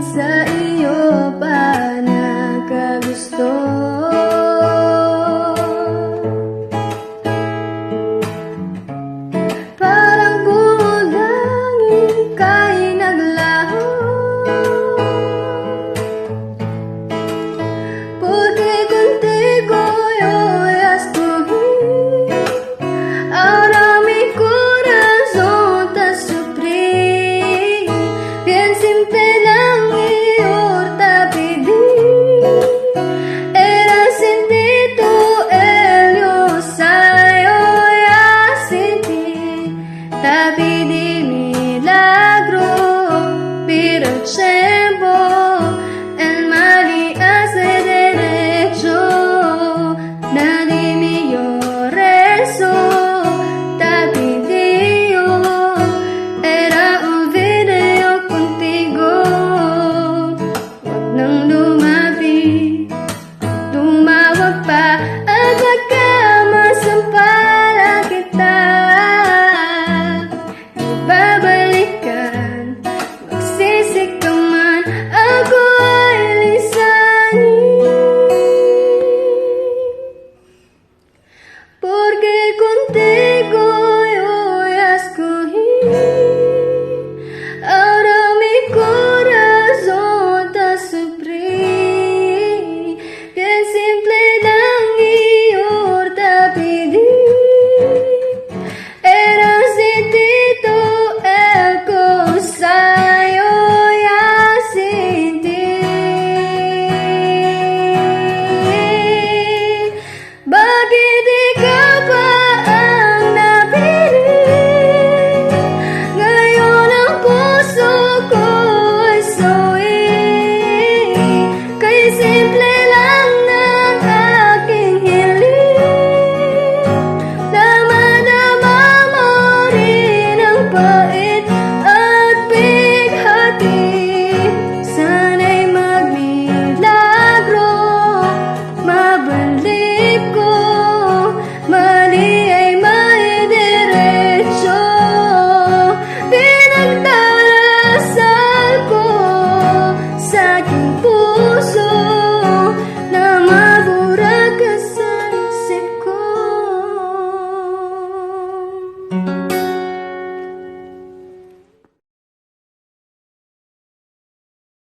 sa iyo